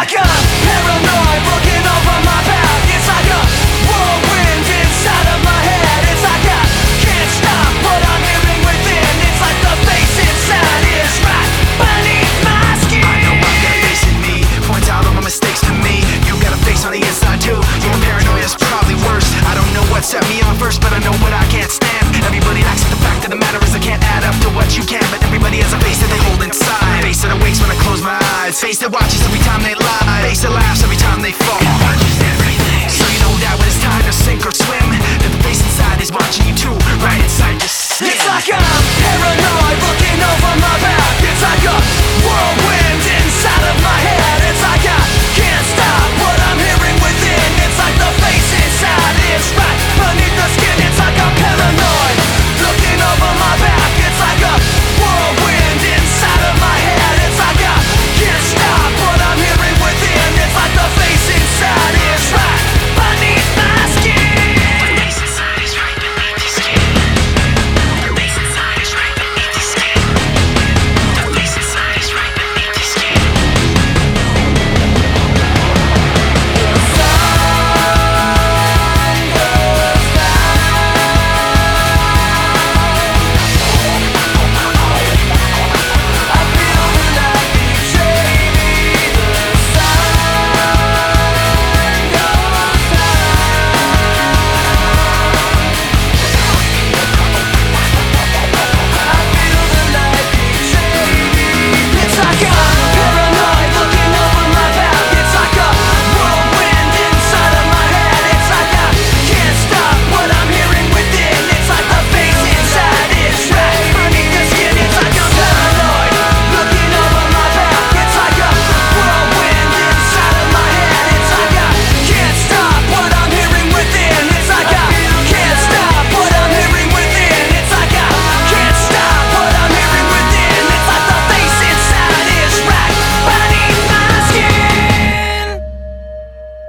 Back up! paranoid looking